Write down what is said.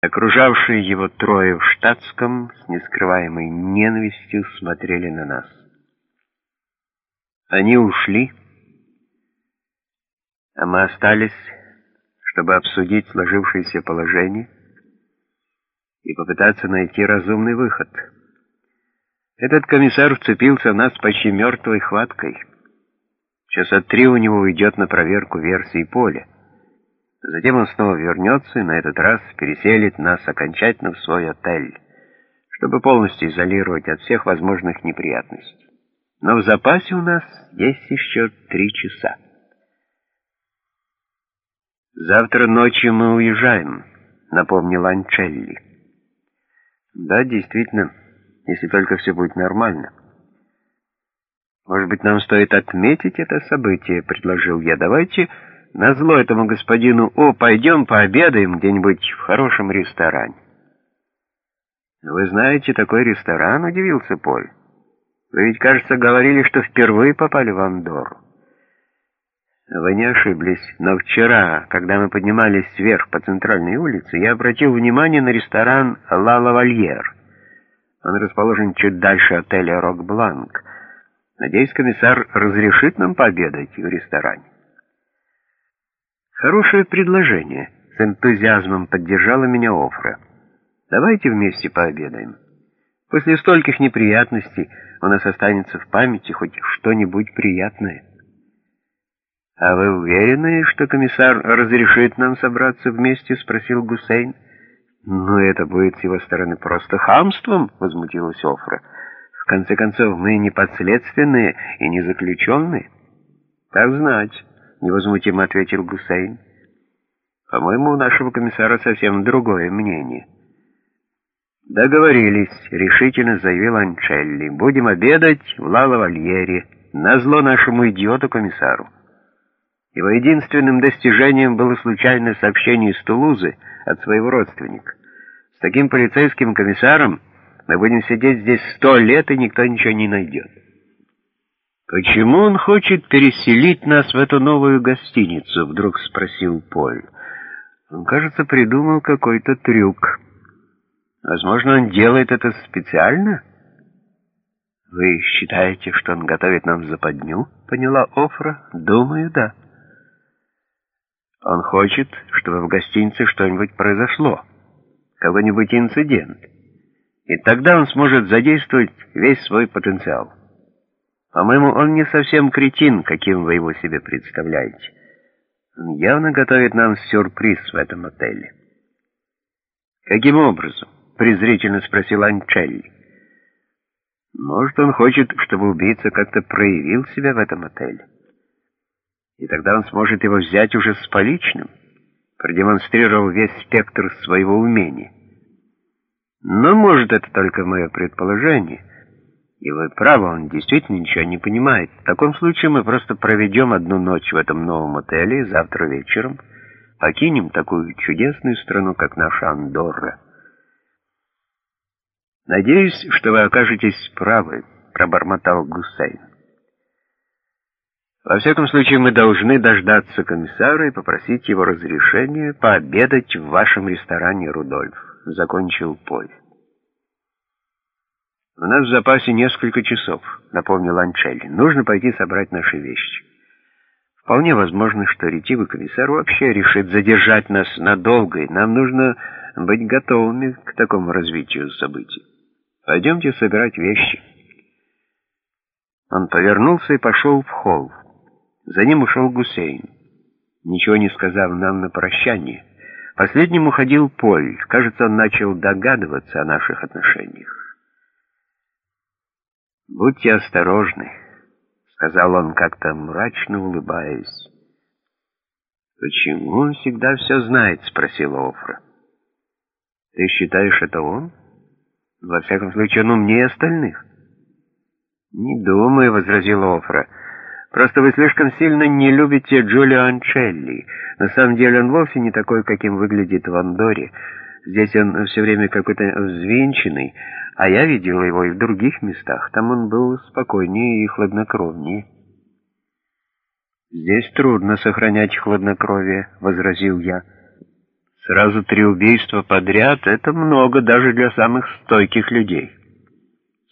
Окружавшие его трое в штатском с нескрываемой ненавистью смотрели на нас. Они ушли, а мы остались, чтобы обсудить сложившееся положение и попытаться найти разумный выход. Этот комиссар вцепился в нас почти мертвой хваткой. Часа три у него уйдет на проверку версии поля. Затем он снова вернется и на этот раз переселит нас окончательно в свой отель, чтобы полностью изолировать от всех возможных неприятностей. Но в запасе у нас есть еще три часа. «Завтра ночью мы уезжаем», — напомнил Анчелли. «Да, действительно, если только все будет нормально». «Может быть, нам стоит отметить это событие», — предложил я. «Давайте...» Назло этому господину «О, пойдем пообедаем где-нибудь в хорошем ресторане». «Вы знаете такой ресторан?» — удивился Поль. «Вы ведь, кажется, говорили, что впервые попали в Андору». «Вы не ошиблись, но вчера, когда мы поднимались вверх по центральной улице, я обратил внимание на ресторан «Ла Лавальер». Он расположен чуть дальше отеля «Рок-Бланк». Надеюсь, комиссар разрешит нам пообедать в ресторане. Хорошее предложение. С энтузиазмом поддержала меня Офра. Давайте вместе пообедаем. После стольких неприятностей у нас останется в памяти хоть что-нибудь приятное. «А вы уверены, что комиссар разрешит нам собраться вместе?» — спросил Гусейн. «Ну, это будет с его стороны просто хамством», — возмутилась Офра. «В конце концов, мы не подследственные и не заключенные». «Так знать». — невозмутимо ответил Гусейн. «По-моему, у нашего комиссара совсем другое мнение». «Договорились», — решительно заявил Анчелли. «Будем обедать в Ла-Лавальере, назло нашему идиоту-комиссару». Его единственным достижением было случайное сообщение из Тулузы от своего родственника. С таким полицейским комиссаром мы будем сидеть здесь сто лет, и никто ничего не найдет. «Почему он хочет переселить нас в эту новую гостиницу?» — вдруг спросил Поль. Он, кажется, придумал какой-то трюк. Возможно, он делает это специально? «Вы считаете, что он готовит нам западню?» — поняла Офра. «Думаю, да». «Он хочет, чтобы в гостинице что-нибудь произошло, какой-нибудь инцидент, и тогда он сможет задействовать весь свой потенциал». По-моему, он не совсем кретин, каким вы его себе представляете. Он явно готовит нам сюрприз в этом отеле. Каким образом? презрительно спросил Анчелли. Может, он хочет, чтобы убийца как-то проявил себя в этом отеле. И тогда он сможет его взять уже с поличным, продемонстрировал весь спектр своего умения. Но, может, это только мое предположение. И вы правы, он действительно ничего не понимает. В таком случае мы просто проведем одну ночь в этом новом отеле, и завтра вечером покинем такую чудесную страну, как наша Андорра. «Надеюсь, что вы окажетесь правы», — пробормотал Гусейн. «Во всяком случае, мы должны дождаться комиссара и попросить его разрешения пообедать в вашем ресторане, Рудольф», — закончил Поль. «У нас в запасе несколько часов», — напомнил Анчелли. «Нужно пойти собрать наши вещи». Вполне возможно, что ретивый комиссар вообще решит задержать нас надолго, и нам нужно быть готовыми к такому развитию событий. Пойдемте собирать вещи. Он повернулся и пошел в холл. За ним ушел Гусейн, ничего не сказав нам на прощание. Последним уходил Поль. Кажется, он начал догадываться о наших отношениях. «Будьте осторожны», — сказал он как-то мрачно улыбаясь. «Почему он всегда все знает?» — спросила Офра. «Ты считаешь, это он? Во всяком случае, он умнее остальных». «Не думаю», — возразила Офра. «Просто вы слишком сильно не любите Джулио Анчелли. На самом деле он вовсе не такой, каким выглядит в Андоре. Здесь он все время какой-то взвинченный, а я видел его и в других местах. Там он был спокойнее и хладнокровнее. «Здесь трудно сохранять хладнокровие», — возразил я. Сразу три убийства подряд — это много даже для самых стойких людей.